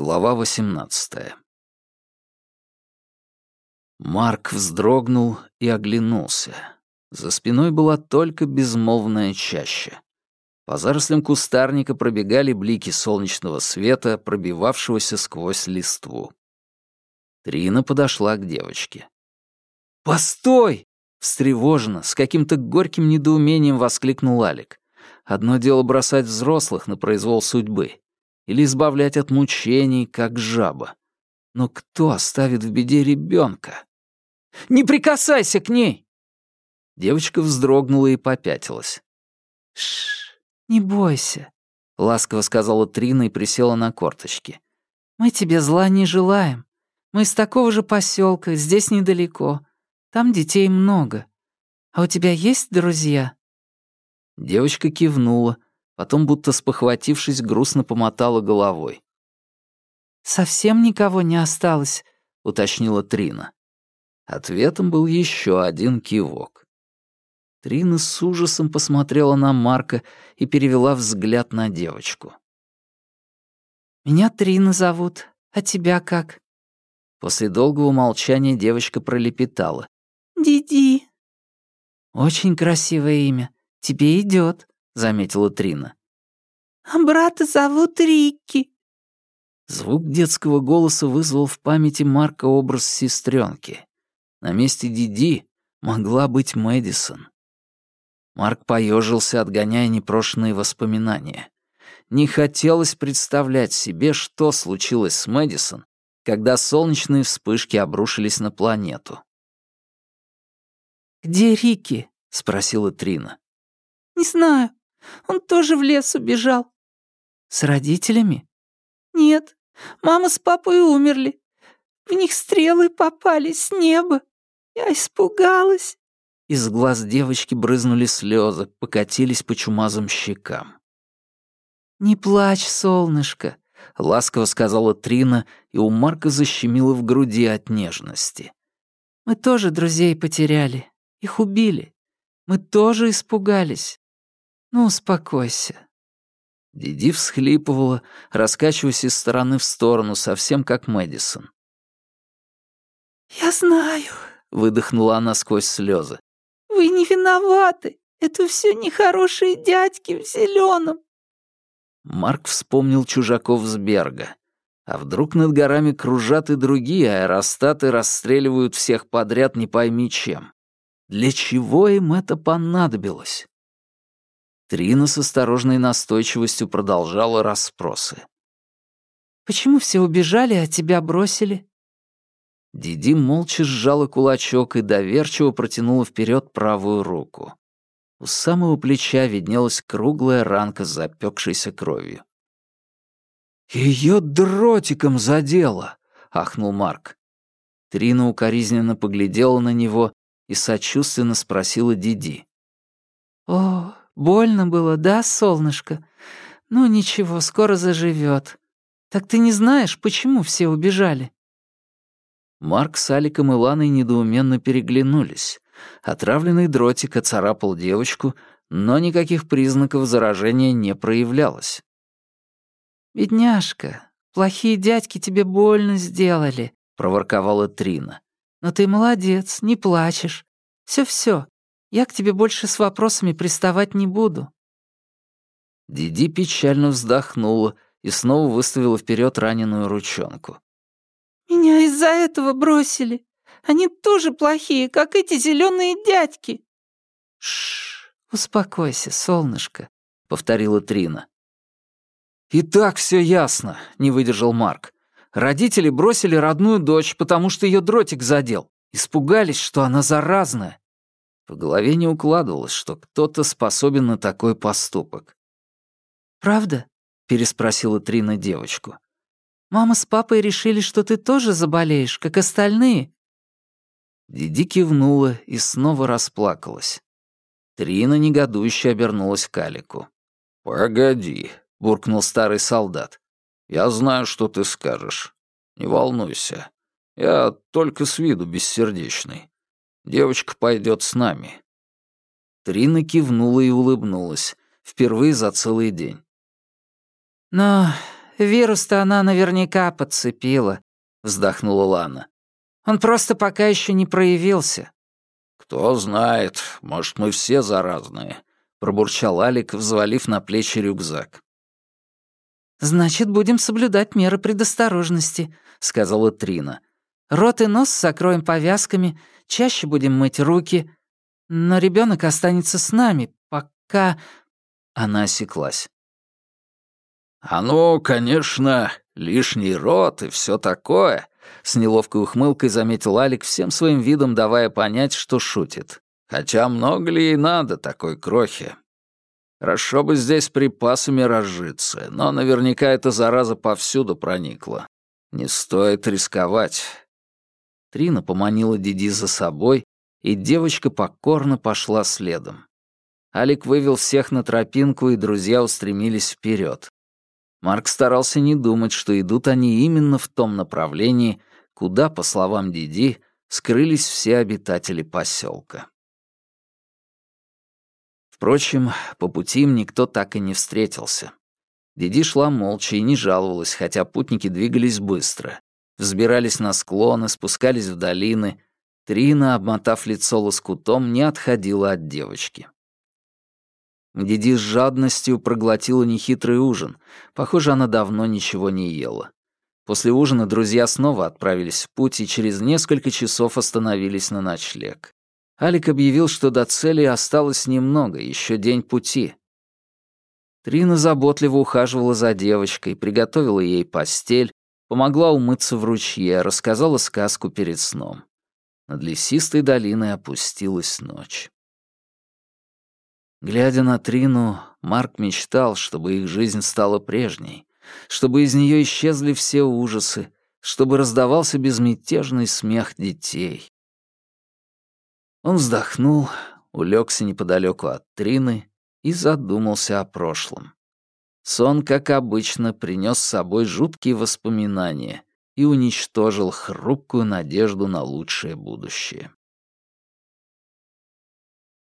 Глава 18 Марк вздрогнул и оглянулся. За спиной была только безмолвная чаща. По зарослям кустарника пробегали блики солнечного света, пробивавшегося сквозь листву. Трина подошла к девочке. «Постой!» — встревоженно, с каким-то горьким недоумением воскликнул Алик. «Одно дело бросать взрослых на произвол судьбы или избавлять от мучений, как жаба. Но кто оставит в беде ребенка? «Не прикасайся к ней!» Девочка вздрогнула и попятилась. «Шш, не бойся», — ласково сказала Трина и присела на корточки. «Мы тебе зла не желаем. Мы из такого же поселка, здесь недалеко. Там детей много. А у тебя есть друзья?» Девочка кивнула, потом, будто спохватившись, грустно помотала головой. «Совсем никого не осталось», — уточнила Трина. Ответом был еще один кивок. Трина с ужасом посмотрела на Марка и перевела взгляд на девочку. «Меня Трина зовут, а тебя как?» После долгого молчания девочка пролепетала. «Диди». «Очень красивое имя. Тебе идет, заметила Трина. «А брата зовут Рикки». Звук детского голоса вызвал в памяти Марка образ сестренки. На месте Диди могла быть Мэдисон. Марк поежился, отгоняя непрошенные воспоминания. Не хотелось представлять себе, что случилось с Мэдисон, когда солнечные вспышки обрушились на планету. «Где Рики?» — спросила Трина. «Не знаю. Он тоже в лес убежал». «С родителями?» «Нет. Мама с папой умерли. В них стрелы попали с неба. Я испугалась. Из глаз девочки брызнули слезы, покатились по чумазым щекам. «Не плачь, солнышко», — ласково сказала Трина, и у Марка защемило в груди от нежности. «Мы тоже друзей потеряли. Их убили. Мы тоже испугались. Ну, успокойся». Диди всхлипывала, раскачиваясь из стороны в сторону, совсем как Мэдисон. «Я знаю», — выдохнула она сквозь слезы. «Вы не виноваты. Это все нехорошие дядьки в зеленом. Марк вспомнил чужаков с Берга. А вдруг над горами кружат и другие аэростаты расстреливают всех подряд не пойми чем? Для чего им это понадобилось? Трина с осторожной настойчивостью продолжала расспросы. «Почему все убежали, а тебя бросили?» Диди молча сжала кулачок и доверчиво протянула вперед правую руку. У самого плеча виднелась круглая ранка с запекшейся кровью. «Ее дротиком задело!» — ахнул Марк. Трина укоризненно поглядела на него и сочувственно спросила Диди. «О, больно было, да, солнышко? Ну ничего, скоро заживет. Так ты не знаешь, почему все убежали?» Марк с Аликом и Ланой недоуменно переглянулись. Отравленный дротик оцарапал девочку, но никаких признаков заражения не проявлялось. «Бедняжка, плохие дядьки тебе больно сделали», — проворковала Трина. «Но ты молодец, не плачешь. Всё-всё, я к тебе больше с вопросами приставать не буду». Диди печально вздохнула и снова выставила вперед раненую ручонку. Меня из-за этого бросили. Они тоже плохие, как эти зеленые дядьки. Шш, успокойся, солнышко, повторила Трина. И так все ясно, не выдержал Марк. Родители бросили родную дочь, потому что ее дротик задел. Испугались, что она заразная. В голове не укладывалось, что кто-то способен на такой поступок. «Правда?» — переспросила Трина девочку. Мама с папой решили, что ты тоже заболеешь, как остальные». Диди кивнула и снова расплакалась. Трина негодующе обернулась к Алику. «Погоди», — буркнул старый солдат. «Я знаю, что ты скажешь. Не волнуйся. Я только с виду бессердечный. Девочка пойдет с нами». Трина кивнула и улыбнулась. Впервые за целый день. «Но вирус-то она наверняка подцепила», — вздохнула Лана. «Он просто пока еще не проявился». «Кто знает, может, мы все заразные», — пробурчал Алик, взвалив на плечи рюкзак. «Значит, будем соблюдать меры предосторожности», — сказала Трина. «Рот и нос закроем повязками, чаще будем мыть руки. Но ребенок останется с нами, пока...» Она осеклась. «А ну, конечно, лишний рот и все такое», — с неловкой ухмылкой заметил Алик, всем своим видом давая понять, что шутит. «Хотя много ли ей надо такой крохи? Хорошо бы здесь припасами разжиться, но наверняка эта зараза повсюду проникла. Не стоит рисковать». Трина поманила Диди за собой, и девочка покорно пошла следом. Алик вывел всех на тропинку, и друзья устремились вперед. Марк старался не думать, что идут они именно в том направлении, куда, по словам Диди, скрылись все обитатели поселка. Впрочем, по пути им никто так и не встретился. Диди шла молча и не жаловалась, хотя путники двигались быстро. Взбирались на склоны, спускались в долины. Трина, обмотав лицо лоскутом, не отходила от девочки. Диди с жадностью проглотила нехитрый ужин. Похоже, она давно ничего не ела. После ужина друзья снова отправились в путь и через несколько часов остановились на ночлег. Алик объявил, что до цели осталось немного, еще день пути. Трина заботливо ухаживала за девочкой, приготовила ей постель, помогла умыться в ручье, рассказала сказку перед сном. Над лесистой долиной опустилась ночь. Глядя на Трину, Марк мечтал, чтобы их жизнь стала прежней, чтобы из нее исчезли все ужасы, чтобы раздавался безмятежный смех детей. Он вздохнул, улегся неподалеку от Трины и задумался о прошлом. Сон, как обычно, принес с собой жуткие воспоминания и уничтожил хрупкую надежду на лучшее будущее.